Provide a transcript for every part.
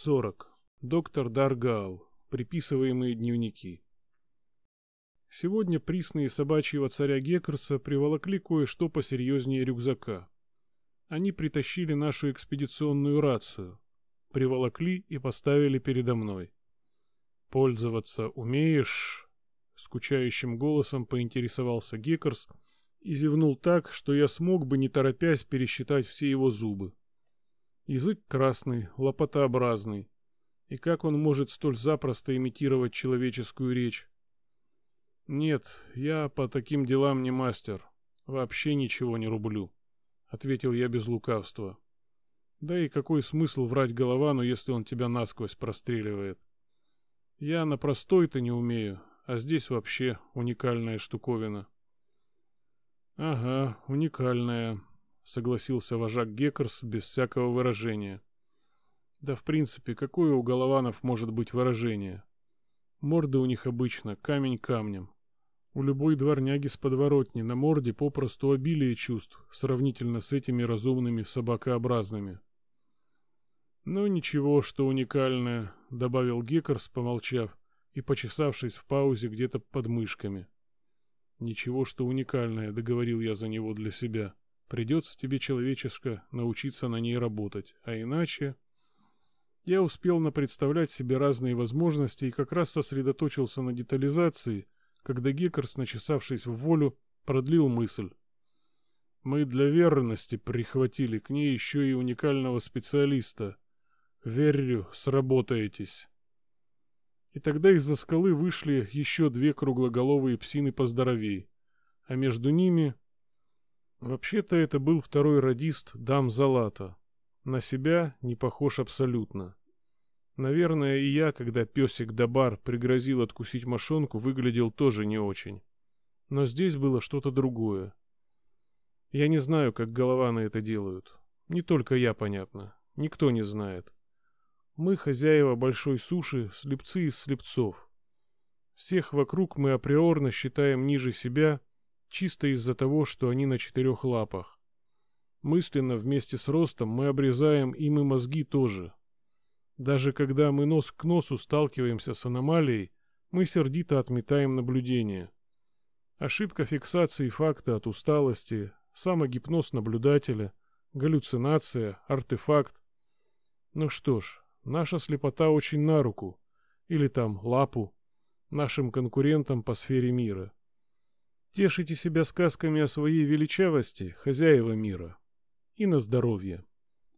40. Доктор Даргал. Приписываемые дневники. Сегодня присные собачьего царя Геккерса приволокли кое-что посерьезнее рюкзака. Они притащили нашу экспедиционную рацию. Приволокли и поставили передо мной. «Пользоваться умеешь?» Скучающим голосом поинтересовался Геккерс и зевнул так, что я смог бы, не торопясь, пересчитать все его зубы. Язык красный, лопатообразный. И как он может столь запросто имитировать человеческую речь? Нет, я по таким делам не мастер. Вообще ничего не рублю, ответил я без лукавства. Да и какой смысл врать Головану, если он тебя насквозь простреливает? Я на простой-то не умею, а здесь вообще уникальная штуковина. Ага, уникальная, согласился вожак Геккерс без всякого выражения. Да в принципе, какое у голованов может быть выражение? Морды у них обычно камень камнем. У любой дворняги с подворотни на морде попросту обилие чувств, сравнительно с этими разумными собакообразными. «Ну ничего, что уникальное», — добавил Геккерс, помолчав и почесавшись в паузе где-то под мышками. «Ничего, что уникальное», — договорил я за него для себя. Придется тебе, человечешка, научиться на ней работать, а иначе... Я успел напредставлять себе разные возможности и как раз сосредоточился на детализации, когда Геккерс, начесавшись в волю, продлил мысль. Мы для верности прихватили к ней еще и уникального специалиста. Верю, сработаетесь. И тогда из-за скалы вышли еще две круглоголовые псины поздоровей, а между ними Вообще-то это был второй радист Дам Залата. На себя не похож абсолютно. Наверное, и я, когда песик Дабар пригрозил откусить мошонку, выглядел тоже не очень. Но здесь было что-то другое. Я не знаю, как голованы это делают. Не только я, понятно. Никто не знает. Мы хозяева большой суши, слепцы из слепцов. Всех вокруг мы априорно считаем ниже себя чисто из-за того, что они на четырех лапах. Мысленно вместе с ростом мы обрезаем им и мозги тоже. Даже когда мы нос к носу сталкиваемся с аномалией, мы сердито отметаем наблюдение. Ошибка фиксации факта от усталости, самогипноз наблюдателя, галлюцинация, артефакт. Ну что ж, наша слепота очень на руку, или там лапу, нашим конкурентам по сфере мира. Тешите себя сказками о своей величавости, хозяева мира. И на здоровье.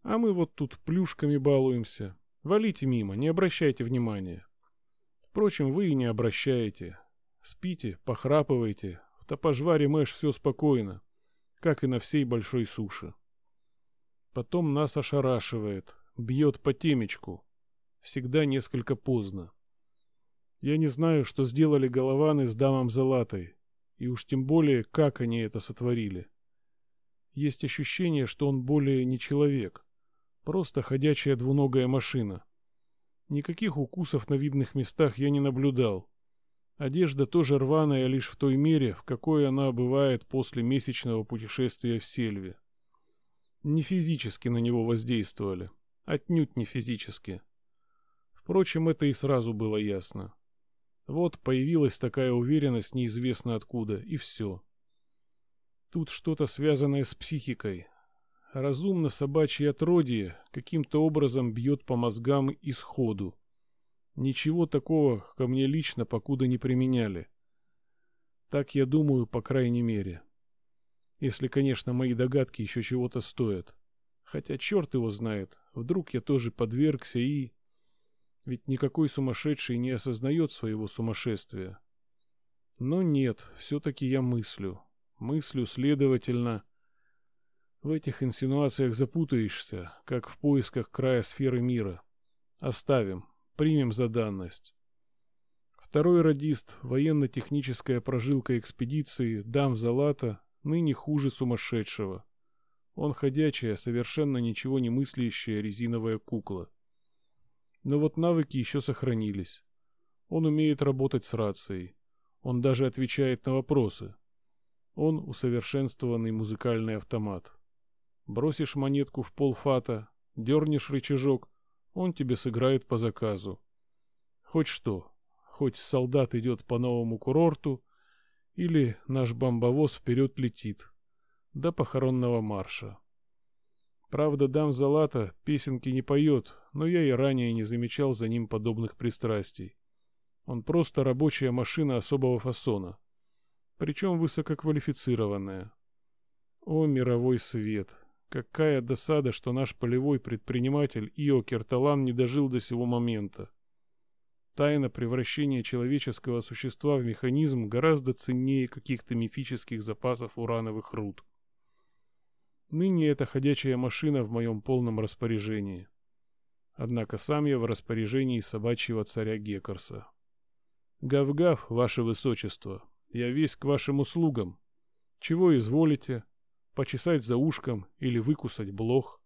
А мы вот тут плюшками балуемся. Валите мимо, не обращайте внимания. Впрочем, вы и не обращаете. Спите, похрапывайте. В топожваре Мэш все спокойно, как и на всей большой суше. Потом нас ошарашивает, бьет по темечку. Всегда несколько поздно. Я не знаю, что сделали голованы с дамом Залатой, и уж тем более, как они это сотворили. Есть ощущение, что он более не человек, просто ходячая двуногая машина. Никаких укусов на видных местах я не наблюдал. Одежда тоже рваная лишь в той мере, в какой она бывает после месячного путешествия в сельве. Не физически на него воздействовали, отнюдь не физически. Впрочем, это и сразу было ясно. Вот появилась такая уверенность неизвестно откуда, и все. Тут что-то связанное с психикой. Разумно собачье отродье каким-то образом бьет по мозгам и сходу. Ничего такого ко мне лично покуда не применяли. Так я думаю, по крайней мере. Если, конечно, мои догадки еще чего-то стоят. Хотя черт его знает, вдруг я тоже подвергся и... Ведь никакой сумасшедший не осознает своего сумасшествия. Но нет, все-таки я мыслю. Мыслю, следовательно... В этих инсинуациях запутаешься, как в поисках края сферы мира. Оставим, примем за данность. Второй радист, военно-техническая прожилка экспедиции, дам Залата, ныне хуже сумасшедшего. Он ходячая, совершенно ничего не мыслящая резиновая кукла. Но вот навыки еще сохранились. Он умеет работать с рацией. Он даже отвечает на вопросы. Он усовершенствованный музыкальный автомат. Бросишь монетку в полфата, дернешь рычажок, Он тебе сыграет по заказу. Хоть что, хоть солдат идет по новому курорту, или наш бомбовоз вперед летит, до похоронного марша. Правда, дам Залата песенки не поет, но я и ранее не замечал за ним подобных пристрастий. Он просто рабочая машина особого фасона, причем высококвалифицированная. О, мировой свет! Какая досада, что наш полевой предприниматель Ио Керталан не дожил до сего момента. Тайна превращения человеческого существа в механизм гораздо ценнее каких-то мифических запасов урановых руд. Ныне эта ходячая машина в моем полном распоряжении. Однако сам я в распоряжении собачьего царя Геккарса. Гав-гав, ваше высочество, я весь к вашим услугам. Чего изволите? Почесать за ушком или выкусать блох?